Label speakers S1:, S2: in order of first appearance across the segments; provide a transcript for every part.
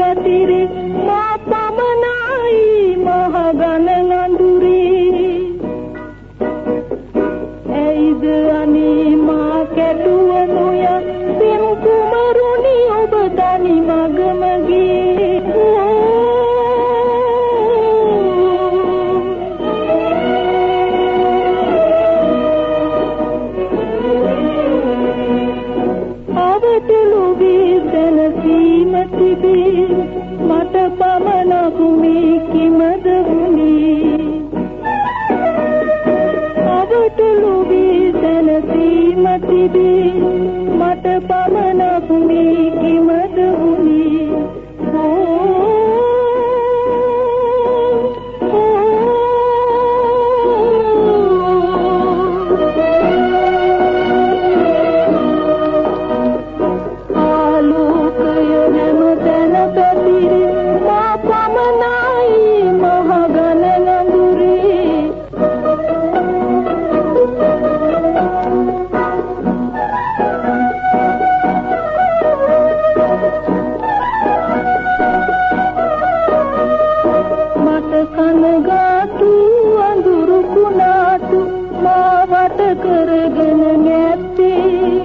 S1: berdiri mata ಪ್ರತಿಭೆ කරගෙන නැත්තේ?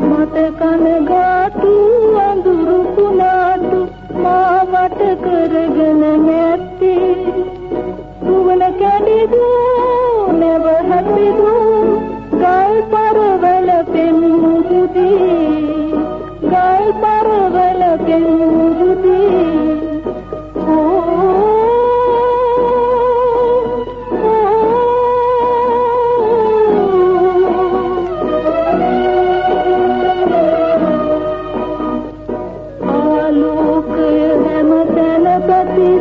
S1: මට කනගාටු අඳුරු කුණාටු මාවට කරගෙන නැත්තේ? නුවණ කැඩි දුව that be